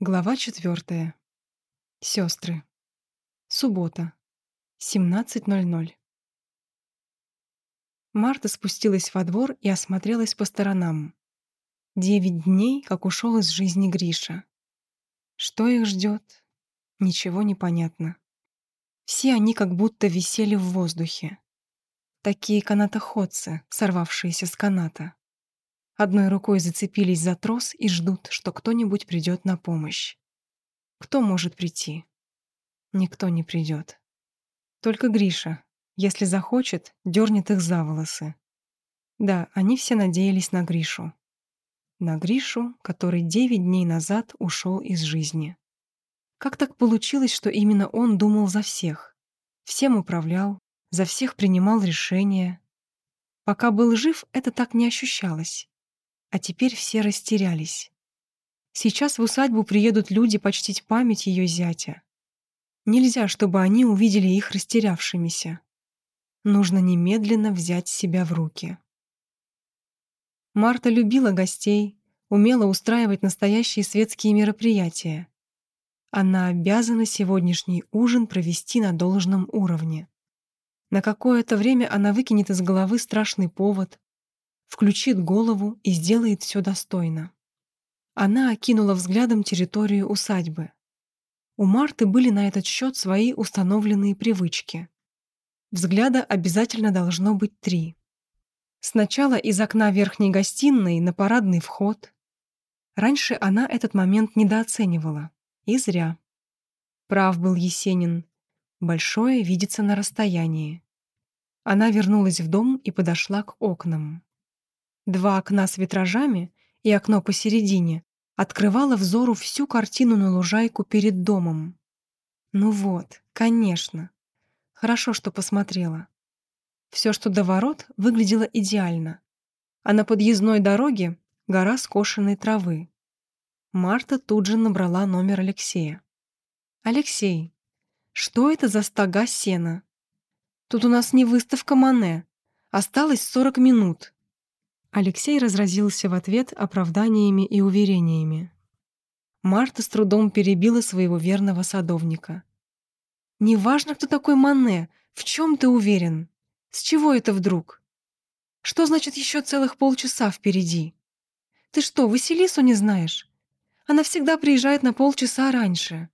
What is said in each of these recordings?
Глава четвертая. Сестры. Суббота. 17.00. Марта спустилась во двор и осмотрелась по сторонам. Девять дней, как ушел из жизни Гриша. Что их ждет? Ничего не понятно. Все они как будто висели в воздухе. Такие канатоходцы, сорвавшиеся с каната. Одной рукой зацепились за трос и ждут, что кто-нибудь придет на помощь. Кто может прийти? Никто не придет. Только Гриша, если захочет, дернет их за волосы. Да, они все надеялись на Гришу. На Гришу, который девять дней назад ушел из жизни. Как так получилось, что именно он думал за всех? Всем управлял, за всех принимал решения. Пока был жив, это так не ощущалось а теперь все растерялись. Сейчас в усадьбу приедут люди почтить память ее зятя. Нельзя, чтобы они увидели их растерявшимися. Нужно немедленно взять себя в руки. Марта любила гостей, умела устраивать настоящие светские мероприятия. Она обязана сегодняшний ужин провести на должном уровне. На какое-то время она выкинет из головы страшный повод, включит голову и сделает все достойно. Она окинула взглядом территорию усадьбы. У Марты были на этот счет свои установленные привычки. Взгляда обязательно должно быть три. Сначала из окна верхней гостиной на парадный вход. Раньше она этот момент недооценивала. И зря. Прав был Есенин. Большое видится на расстоянии. Она вернулась в дом и подошла к окнам. Два окна с витражами и окно посередине открывало взору всю картину на лужайку перед домом. Ну вот, конечно. Хорошо, что посмотрела. Все, что до ворот, выглядело идеально. А на подъездной дороге — гора скошенной травы. Марта тут же набрала номер Алексея. «Алексей, что это за стога сена? Тут у нас не выставка Мане. Осталось 40 минут. Алексей разразился в ответ оправданиями и уверениями. Марта с трудом перебила своего верного садовника. «Неважно, кто такой Мане, в чем ты уверен? С чего это вдруг? Что значит еще целых полчаса впереди? Ты что, Василису не знаешь? Она всегда приезжает на полчаса раньше.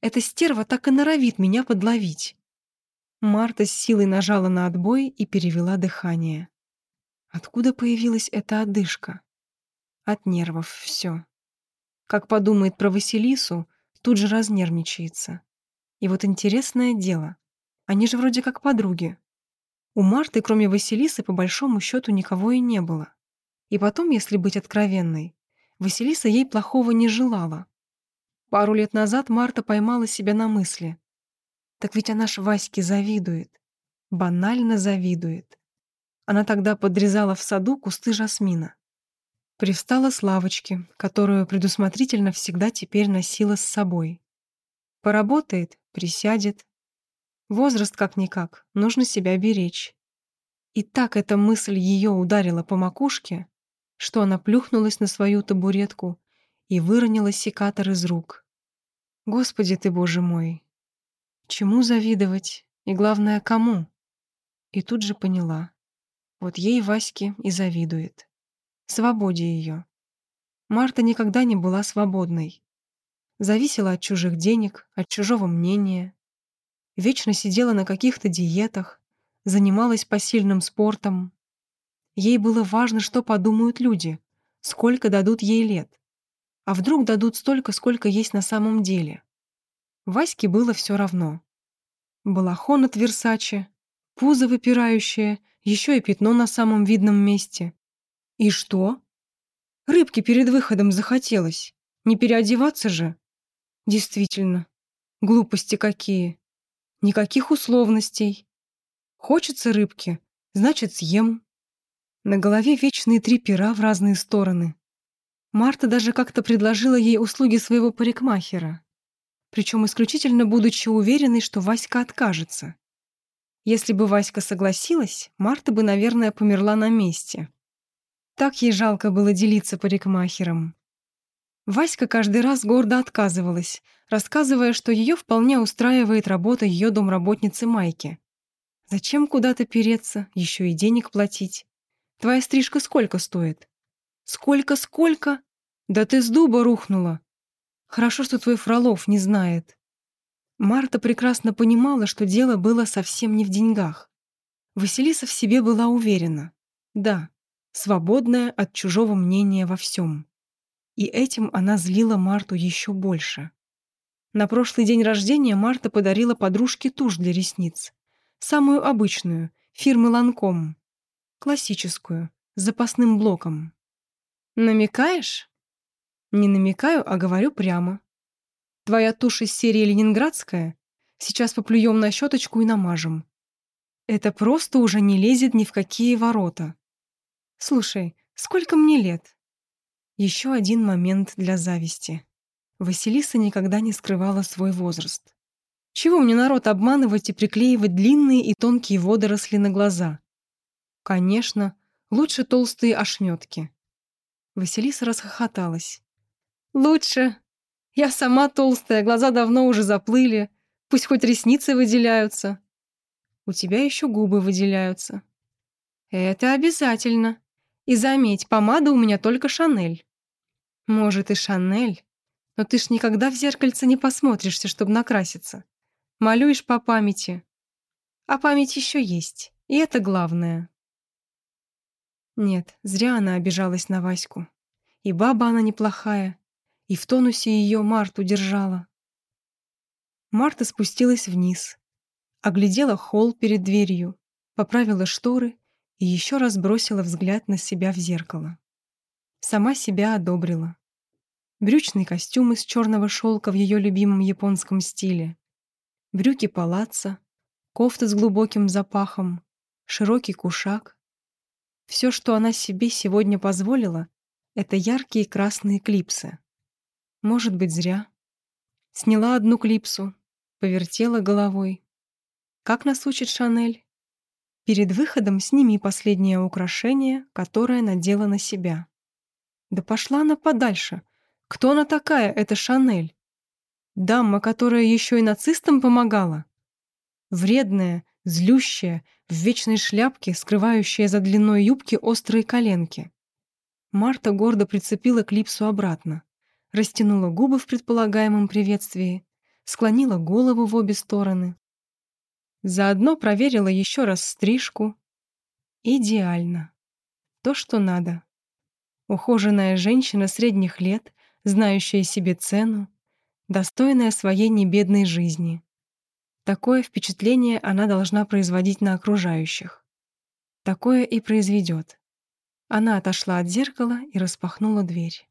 Эта стерва так и норовит меня подловить». Марта с силой нажала на отбой и перевела дыхание. Откуда появилась эта одышка? От нервов все. Как подумает про Василису, тут же разнервничается. И вот интересное дело. Они же вроде как подруги. У Марты, кроме Василисы, по большому счету никого и не было. И потом, если быть откровенной, Василиса ей плохого не желала. Пару лет назад Марта поймала себя на мысли. Так ведь она ж Ваське завидует. Банально завидует. Она тогда подрезала в саду кусты жасмина. Привстала с лавочки, которую предусмотрительно всегда теперь носила с собой. Поработает, присядет. Возраст как-никак, нужно себя беречь. И так эта мысль ее ударила по макушке, что она плюхнулась на свою табуретку и выронила секатор из рук. Господи ты, Боже мой! Чему завидовать? И главное, кому? И тут же поняла. Вот ей Ваське и завидует. Свободе ее. Марта никогда не была свободной. Зависела от чужих денег, от чужого мнения. Вечно сидела на каких-то диетах, занималась посильным спортом. Ей было важно, что подумают люди, сколько дадут ей лет. А вдруг дадут столько, сколько есть на самом деле. Ваське было все равно. Балахон от Версаче, пузо выпирающее еще и пятно на самом видном месте. И что? Рыбки перед выходом захотелось. Не переодеваться же? Действительно, глупости какие. Никаких условностей. Хочется рыбки, значит, съем. На голове вечные три пера в разные стороны. Марта даже как-то предложила ей услуги своего парикмахера. Причем исключительно будучи уверенной, что Васька откажется. Если бы Васька согласилась, Марта бы, наверное, померла на месте. Так ей жалко было делиться парикмахером. Васька каждый раз гордо отказывалась, рассказывая, что ее вполне устраивает работа ее домработницы Майки. Зачем куда-то переться, еще и денег платить? Твоя стрижка сколько стоит? Сколько-сколько? Да ты с дуба рухнула. Хорошо, что твой Фролов не знает. Марта прекрасно понимала, что дело было совсем не в деньгах. Василиса в себе была уверена. Да, свободная от чужого мнения во всем. И этим она злила Марту еще больше. На прошлый день рождения Марта подарила подружке тушь для ресниц. Самую обычную, фирмы Ланком. Классическую, с запасным блоком. «Намекаешь?» «Не намекаю, а говорю прямо. Твоя тушь из серии «Ленинградская»? Сейчас поплюем на щеточку и намажем. Это просто уже не лезет ни в какие ворота. Слушай, сколько мне лет?» Еще один момент для зависти. Василиса никогда не скрывала свой возраст. Чего мне народ обманывать и приклеивать длинные и тонкие водоросли на глаза? Конечно, лучше толстые ошметки. Василиса расхохоталась. «Лучше. Я сама толстая, глаза давно уже заплыли. Пусть хоть ресницы выделяются. У тебя еще губы выделяются». «Это обязательно. И заметь, помада у меня только Шанель». Может, и Шанель. Но ты ж никогда в зеркальце не посмотришься, чтобы накраситься. Малюешь по памяти. А память еще есть, и это главное. Нет, зря она обижалась на Ваську. И баба она неплохая, и в тонусе ее Марту держала. Марта спустилась вниз, оглядела холл перед дверью, поправила шторы и еще раз бросила взгляд на себя в зеркало. Сама себя одобрила брючный костюм из черного шелка в ее любимом японском стиле, брюки палаца, кофта с глубоким запахом, широкий кушак. Все, что она себе сегодня позволила, это яркие красные клипсы. Может быть, зря. Сняла одну клипсу, повертела головой. Как нас учит Шанель? Перед выходом сними последнее украшение, которое надела на себя. Да пошла она подальше, кто она такая, эта Шанель? Дама, которая еще и нацистам помогала? Вредная, злющая, в вечной шляпке, скрывающая за длиной юбки острые коленки. Марта гордо прицепила клипсу обратно, растянула губы в предполагаемом приветствии, склонила голову в обе стороны. Заодно проверила еще раз стрижку. Идеально. То, что надо. Ухоженная женщина средних лет знающая себе цену, достойная своей небедной жизни. Такое впечатление она должна производить на окружающих. Такое и произведет. Она отошла от зеркала и распахнула дверь.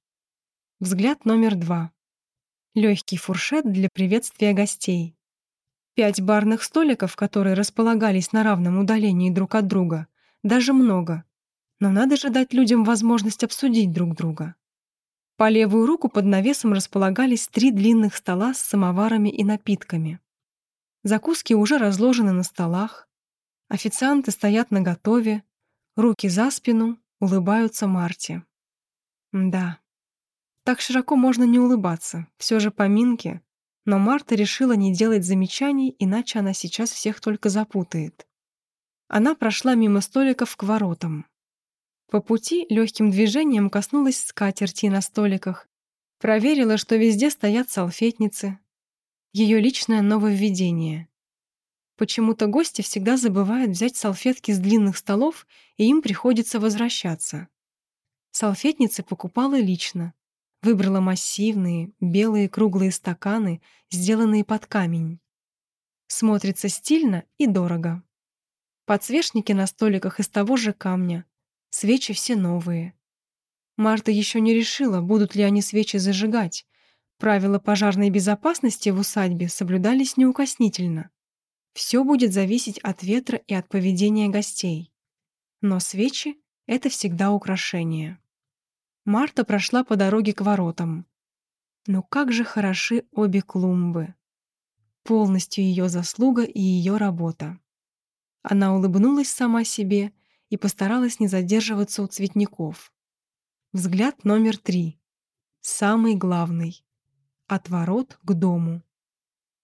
Взгляд номер два. Легкий фуршет для приветствия гостей. Пять барных столиков, которые располагались на равном удалении друг от друга, даже много. Но надо же дать людям возможность обсудить друг друга. По левую руку под навесом располагались три длинных стола с самоварами и напитками. Закуски уже разложены на столах. Официанты стоят наготове, руки за спину, улыбаются Марте. Да, так широко можно не улыбаться, все же поминки, но Марта решила не делать замечаний, иначе она сейчас всех только запутает. Она прошла мимо столиков к воротам. По пути легким движением коснулась скатерти на столиках, проверила, что везде стоят салфетницы. Ее личное нововведение. Почему-то гости всегда забывают взять салфетки с длинных столов, и им приходится возвращаться. Салфетницы покупала лично. Выбрала массивные, белые круглые стаканы, сделанные под камень. Смотрится стильно и дорого. Подсвечники на столиках из того же камня, Свечи все новые. Марта еще не решила, будут ли они свечи зажигать. Правила пожарной безопасности в усадьбе соблюдались неукоснительно. Все будет зависеть от ветра и от поведения гостей. Но свечи — это всегда украшение. Марта прошла по дороге к воротам. Но как же хороши обе клумбы. Полностью ее заслуга и ее работа. Она улыбнулась сама себе и постаралась не задерживаться у цветников. Взгляд номер три. самый главный — от ворот к дому.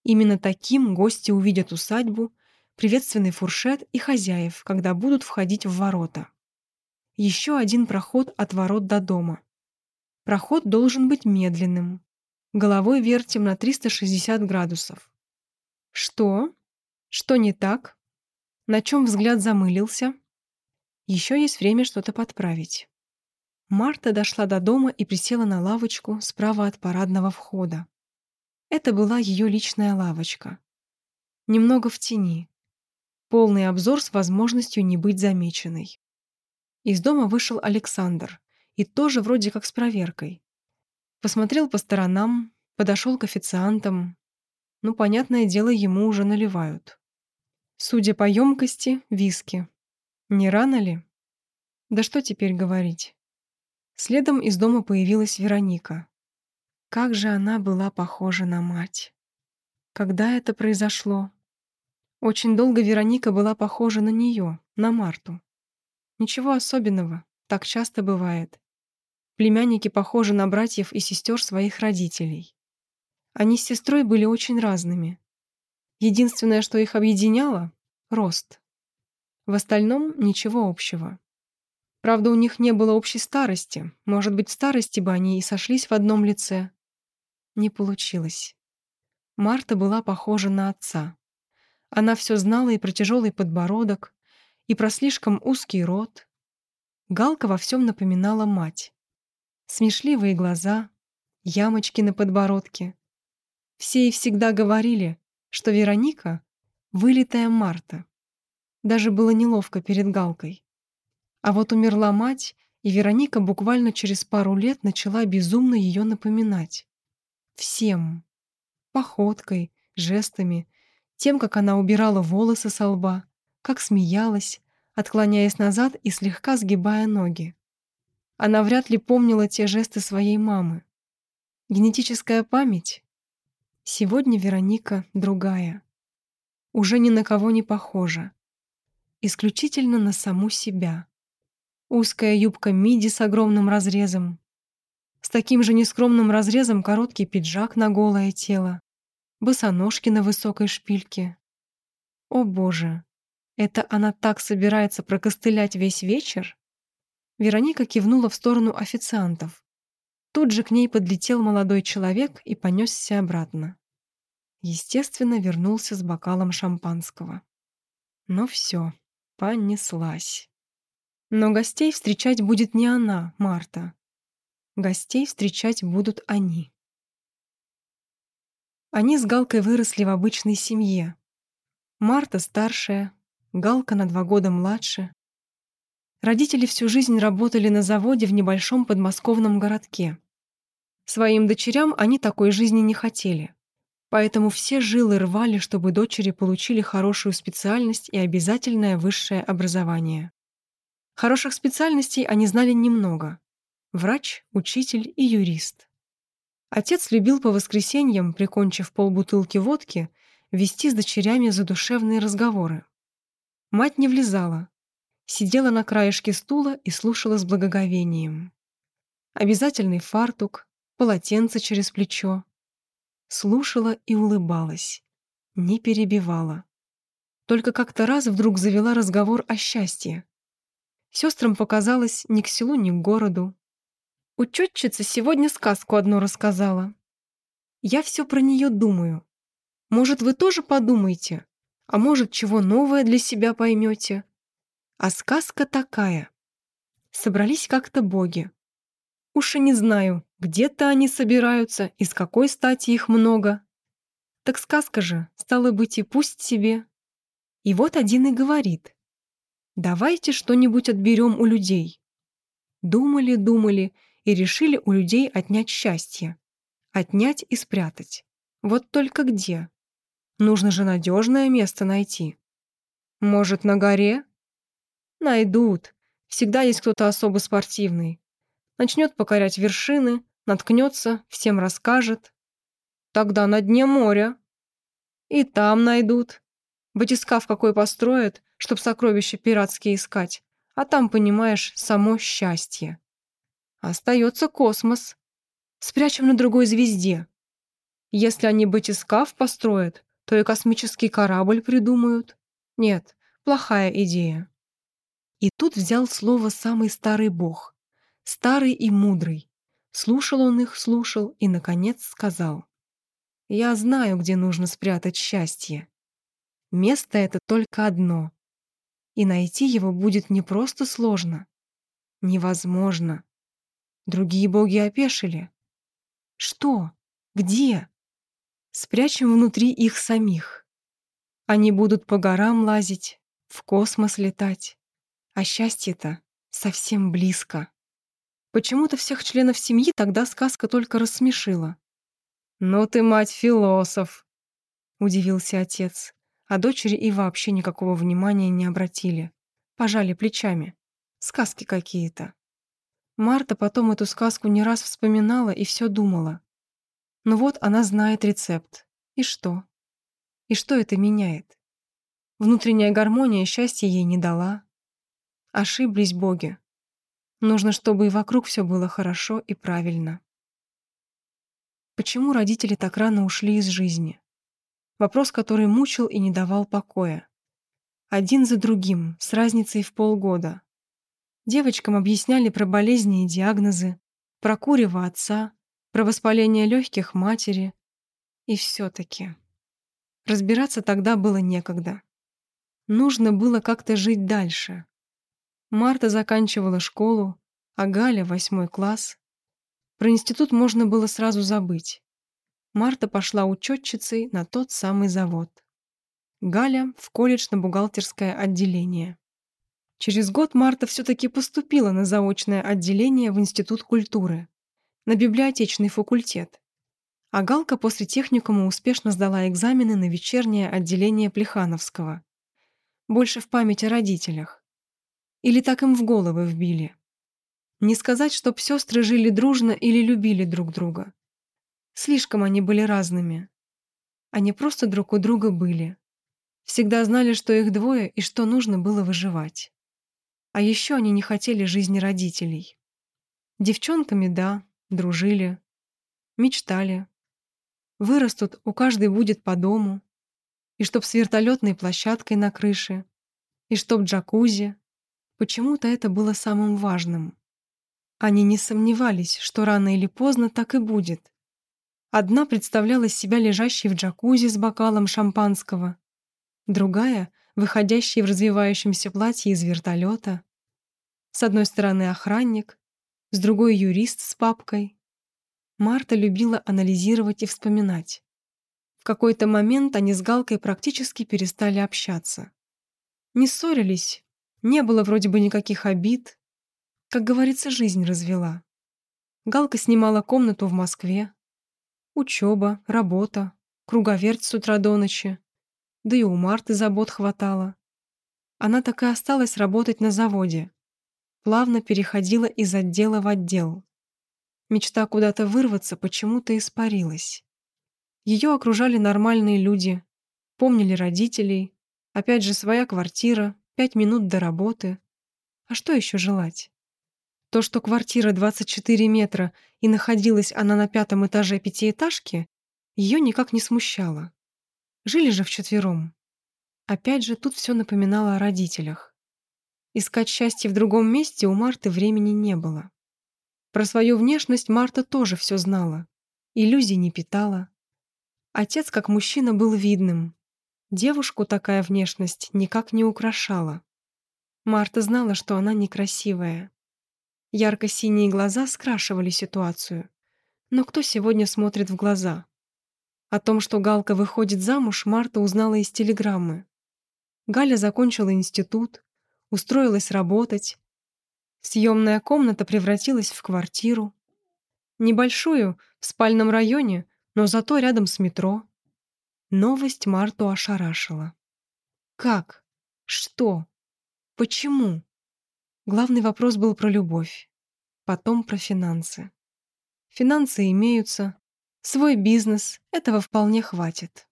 Именно таким гости увидят усадьбу, приветственный фуршет и хозяев, когда будут входить в ворота. Еще один проход от ворот до дома. Проход должен быть медленным. Головой вертим на 360 градусов. Что? Что не так? На чем взгляд замылился? Еще есть время что-то подправить. Марта дошла до дома и присела на лавочку справа от парадного входа. Это была ее личная лавочка. Немного в тени. Полный обзор с возможностью не быть замеченной. Из дома вышел Александр, и тоже вроде как с проверкой. Посмотрел по сторонам, подошел к официантам. Ну, понятное дело, ему уже наливают. Судя по емкости, виски. Не рано ли? Да что теперь говорить? Следом из дома появилась Вероника. Как же она была похожа на мать. Когда это произошло? Очень долго Вероника была похожа на нее, на Марту. Ничего особенного, так часто бывает. Племянники похожи на братьев и сестер своих родителей. Они с сестрой были очень разными. Единственное, что их объединяло — рост. В остальном ничего общего. Правда, у них не было общей старости. Может быть, старости бы они и сошлись в одном лице. Не получилось. Марта была похожа на отца. Она все знала и про тяжелый подбородок, и про слишком узкий рот. Галка во всем напоминала мать. Смешливые глаза, ямочки на подбородке. Все и всегда говорили, что Вероника — вылитая Марта. Даже было неловко перед Галкой. А вот умерла мать, и Вероника буквально через пару лет начала безумно ее напоминать. Всем. Походкой, жестами, тем, как она убирала волосы со лба, как смеялась, отклоняясь назад и слегка сгибая ноги. Она вряд ли помнила те жесты своей мамы. Генетическая память? Сегодня Вероника другая. Уже ни на кого не похожа. Исключительно на саму себя. Узкая юбка миди с огромным разрезом. С таким же нескромным разрезом короткий пиджак на голое тело. Босоножки на высокой шпильке. О боже, это она так собирается прокостылять весь вечер? Вероника кивнула в сторону официантов. Тут же к ней подлетел молодой человек и понесся обратно. Естественно, вернулся с бокалом шампанского. Но все, понеслась. Но гостей встречать будет не она, Марта. Гостей встречать будут они. Они с Галкой выросли в обычной семье. Марта старшая, Галка на два года младше. Родители всю жизнь работали на заводе в небольшом подмосковном городке. Своим дочерям они такой жизни не хотели. Поэтому все жилы рвали, чтобы дочери получили хорошую специальность и обязательное высшее образование. Хороших специальностей они знали немного. Врач, учитель и юрист. Отец любил по воскресеньям, прикончив полбутылки водки, вести с дочерями задушевные разговоры. Мать не влезала, сидела на краешке стула и слушала с благоговением. Обязательный фартук, полотенце через плечо. Слушала и улыбалась, не перебивала. Только как-то раз вдруг завела разговор о счастье. Сестрам показалось ни к селу, ни к городу. Учетчица сегодня сказку одну рассказала. Я все про нее думаю. Может, вы тоже подумаете? А может, чего новое для себя поймете? А сказка такая. Собрались как-то боги. Уж и не знаю, где-то они собираются и с какой стати их много. Так сказка же, стало быть, и пусть себе. И вот один и говорит. Давайте что-нибудь отберем у людей. Думали, думали и решили у людей отнять счастье. Отнять и спрятать. Вот только где? Нужно же надежное место найти. Может, на горе? Найдут. Всегда есть кто-то особо спортивный. Начнет покорять вершины, наткнется, всем расскажет. Тогда на дне моря. И там найдут. Батискаф какой построят, чтоб сокровища пиратские искать. А там, понимаешь, само счастье. Остается космос. Спрячем на другой звезде. Если они батискаф построят, то и космический корабль придумают. Нет, плохая идея. И тут взял слово самый старый бог. Старый и мудрый. Слушал он их, слушал и, наконец, сказал. «Я знаю, где нужно спрятать счастье. Место это только одно. И найти его будет не просто сложно. Невозможно. Другие боги опешили. Что? Где? Спрячем внутри их самих. Они будут по горам лазить, в космос летать. А счастье-то совсем близко. Почему-то всех членов семьи тогда сказка только рассмешила. «Ну ты, мать, философ!» — удивился отец, а дочери и вообще никакого внимания не обратили. Пожали плечами. Сказки какие-то. Марта потом эту сказку не раз вспоминала и все думала. Ну вот она знает рецепт. И что? И что это меняет? Внутренняя гармония счастья ей не дала. Ошиблись боги. Нужно, чтобы и вокруг все было хорошо и правильно. Почему родители так рано ушли из жизни? Вопрос, который мучил и не давал покоя. Один за другим, с разницей в полгода. Девочкам объясняли про болезни и диагнозы, про курева отца, про воспаление легких матери. И все-таки. Разбираться тогда было некогда. Нужно было как-то жить дальше. Марта заканчивала школу, а Галя — восьмой класс. Про институт можно было сразу забыть. Марта пошла учетчицей на тот самый завод. Галя — в колледж на бухгалтерское отделение. Через год Марта все-таки поступила на заочное отделение в Институт культуры на библиотечный факультет. А Галка после техникума успешно сдала экзамены на вечернее отделение Плехановского. Больше в память о родителях. Или так им в головы вбили. Не сказать, чтоб сестры жили дружно или любили друг друга. Слишком они были разными. Они просто друг у друга были. Всегда знали, что их двое и что нужно было выживать. А еще они не хотели жизни родителей. Девчонками, да, дружили, мечтали. Вырастут, у каждой будет по дому, и чтоб с вертолетной площадкой на крыше, и чтоб джакузи. Почему-то это было самым важным. Они не сомневались, что рано или поздно так и будет. Одна представляла себя лежащей в джакузи с бокалом шампанского, другая — выходящей в развивающемся платье из вертолета. С одной стороны охранник, с другой юрист с папкой. Марта любила анализировать и вспоминать. В какой-то момент они с Галкой практически перестали общаться. Не ссорились, не было вроде бы никаких обид. Как говорится, жизнь развела. Галка снимала комнату в Москве. Учеба, работа, круговерть с утра до ночи. Да и у Марты забот хватало. Она так и осталась работать на заводе, плавно переходила из отдела в отдел. Мечта куда-то вырваться почему-то испарилась. Ее окружали нормальные люди, помнили родителей, опять же своя квартира, пять минут до работы. А что еще желать? То, что квартира 24 метра и находилась она на пятом этаже пятиэтажки, ее никак не смущало. Жили же вчетвером. Опять же, тут все напоминало о родителях. Искать счастье в другом месте у Марты времени не было. Про свою внешность Марта тоже все знала. Иллюзий не питала. Отец как мужчина был видным. Девушку такая внешность никак не украшала. Марта знала, что она некрасивая. Ярко-синие глаза скрашивали ситуацию. Но кто сегодня смотрит в глаза? О том, что Галка выходит замуж, Марта узнала из телеграммы. Галя закончила институт, устроилась работать. Съемная комната превратилась в квартиру. Небольшую, в спальном районе, но зато рядом с метро. Новость Марту ошарашила. Как? Что? Почему? Главный вопрос был про любовь. Потом про финансы. Финансы имеются. Свой бизнес, этого вполне хватит.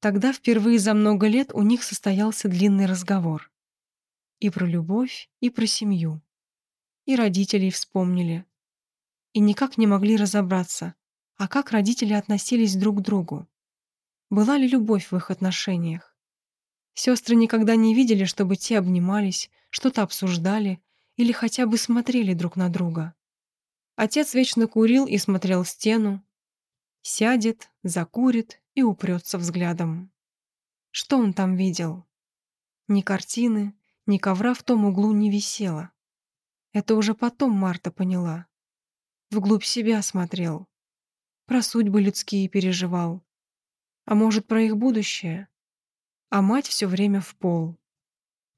Тогда впервые за много лет у них состоялся длинный разговор. И про любовь, и про семью. И родителей вспомнили. и никак не могли разобраться, а как родители относились друг к другу. Была ли любовь в их отношениях? Сестры никогда не видели, чтобы те обнимались, что-то обсуждали или хотя бы смотрели друг на друга. Отец вечно курил и смотрел в стену. Сядет, закурит и упрется взглядом. Что он там видел? Ни картины, ни ковра в том углу не висело. Это уже потом Марта поняла. Вглубь себя смотрел. Про судьбы людские переживал. А может, про их будущее? А мать все время в пол.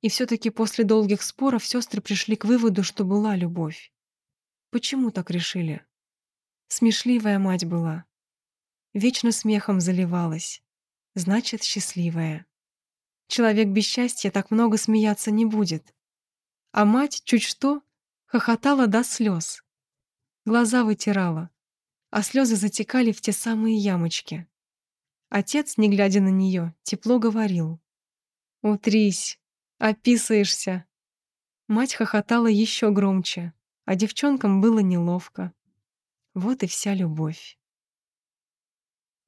И все-таки после долгих споров сестры пришли к выводу, что была любовь. Почему так решили? Смешливая мать была. Вечно смехом заливалась. Значит, счастливая. Человек без счастья так много смеяться не будет. А мать чуть что хохотала до слез. Глаза вытирала, а слезы затекали в те самые ямочки. Отец, не глядя на нее, тепло говорил. «Утрись, описываешься». Мать хохотала еще громче, а девчонкам было неловко. Вот и вся любовь.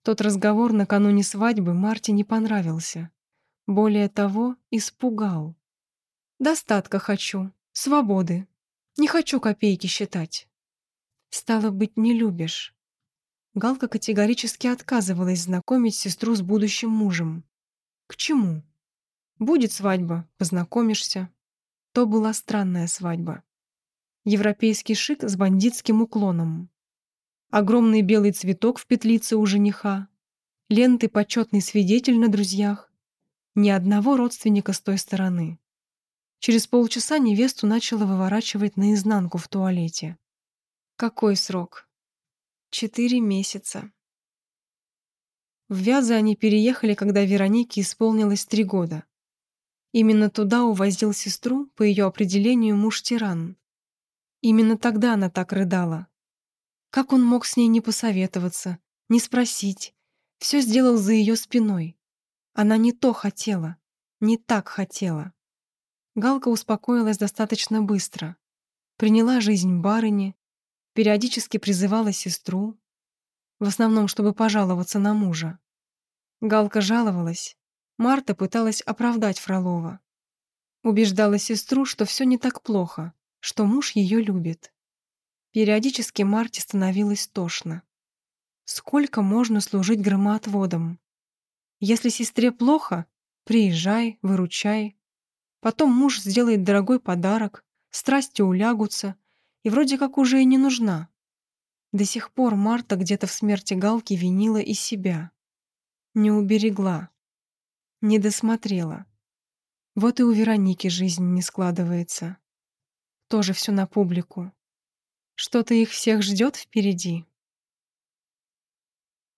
Тот разговор накануне свадьбы Марте не понравился. Более того, испугал. «Достатка хочу, свободы. Не хочу копейки считать». «Стало быть, не любишь». Галка категорически отказывалась знакомить сестру с будущим мужем. К чему? Будет свадьба, познакомишься. То была странная свадьба. Европейский шик с бандитским уклоном. Огромный белый цветок в петлице у жениха. Ленты «Почетный свидетель» на друзьях. Ни одного родственника с той стороны. Через полчаса невесту начала выворачивать наизнанку в туалете. Какой срок? Четыре месяца. В Вязы они переехали, когда Веронике исполнилось три года. Именно туда увозил сестру, по ее определению, муж-тиран. Именно тогда она так рыдала. Как он мог с ней не посоветоваться, не спросить? Все сделал за ее спиной. Она не то хотела, не так хотела. Галка успокоилась достаточно быстро. Приняла жизнь барыни, периодически призывала сестру, в основном, чтобы пожаловаться на мужа. Галка жаловалась, Марта пыталась оправдать Фролова. Убеждала сестру, что все не так плохо, что муж ее любит. Периодически Марте становилось тошно. Сколько можно служить громоотводом? Если сестре плохо, приезжай, выручай. Потом муж сделает дорогой подарок, страсти улягутся, и вроде как уже и не нужна. До сих пор Марта где-то в смерти Галки винила и себя. Не уберегла. Не досмотрела. Вот и у Вероники жизнь не складывается. Тоже все на публику. Что-то их всех ждет впереди.